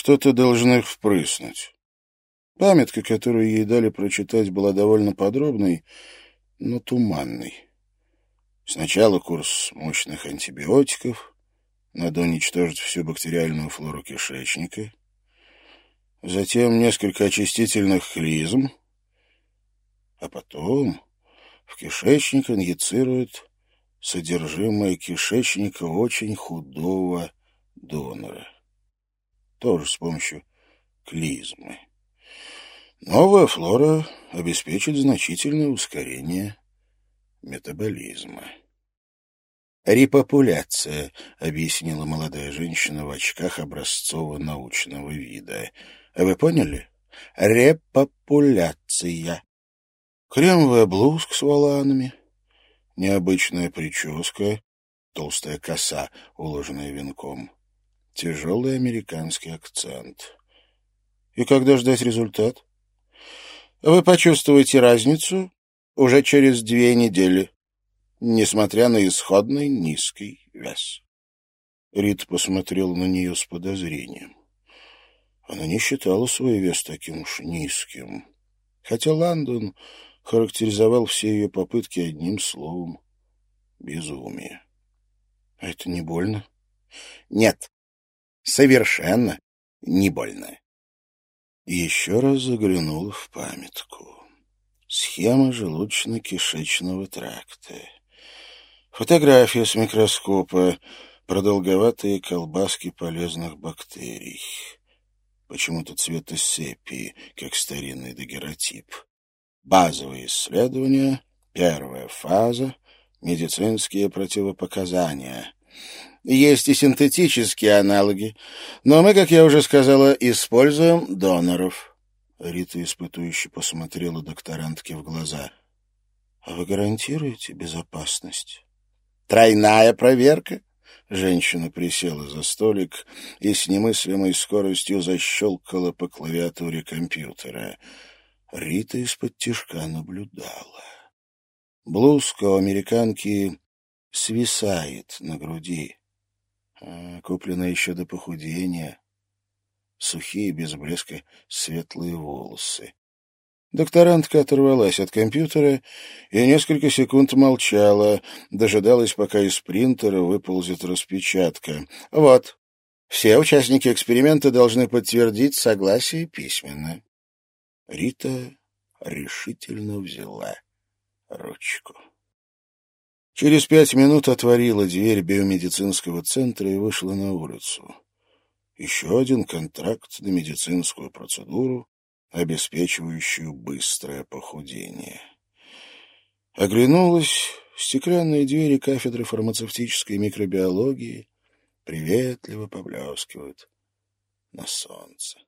Что-то должны впрыснуть. Памятка, которую ей дали прочитать, была довольно подробной, но туманной. Сначала курс мощных антибиотиков, надо уничтожить всю бактериальную флору кишечника, затем несколько очистительных клизм, а потом в кишечник инъецируют содержимое кишечника очень худого донора. Тоже с помощью клизмы. Новая флора обеспечит значительное ускорение метаболизма. «Репопуляция», — объяснила молодая женщина в очках образцово-научного вида. А вы поняли? Репопуляция. Кремовая блузка с воланами, необычная прическа, толстая коса, уложенная венком, тяжелый американский акцент. И когда ждать результат? Вы почувствуете разницу уже через две недели, несмотря на исходный низкий вес. Рит посмотрел на нее с подозрением. Она не считала свой вес таким уж низким. Хотя Лондон характеризовал все ее попытки одним словом — безумие. А это не больно? Нет, совершенно не больно. еще раз заглянул в памятку. Схема желудочно-кишечного тракта. Фотография с микроскопа, продолговатые колбаски полезных бактерий почему-то цвета сепии, как старинный дагеротип. Базовые исследования, первая фаза, медицинские противопоказания. Есть и синтетические аналоги, но мы, как я уже сказала, используем доноров. Рита испытующе посмотрела докторантке в глаза. — А вы гарантируете безопасность? — Тройная проверка, Женщина присела за столик и с немыслимой скоростью защелкала по клавиатуре компьютера. Рита из-под тишка наблюдала. Блузка у американки свисает на груди. А, куплена еще до похудения. Сухие, без блеска, светлые волосы. Докторантка оторвалась от компьютера и несколько секунд молчала, дожидалась, пока из принтера выползет распечатка. «Вот, все участники эксперимента должны подтвердить согласие письменно». Рита решительно взяла ручку. Через пять минут отворила дверь биомедицинского центра и вышла на улицу. Еще один контракт на медицинскую процедуру обеспечивающую быстрое похудение. Оглянулась, стеклянные двери кафедры фармацевтической микробиологии приветливо поблескивают на солнце.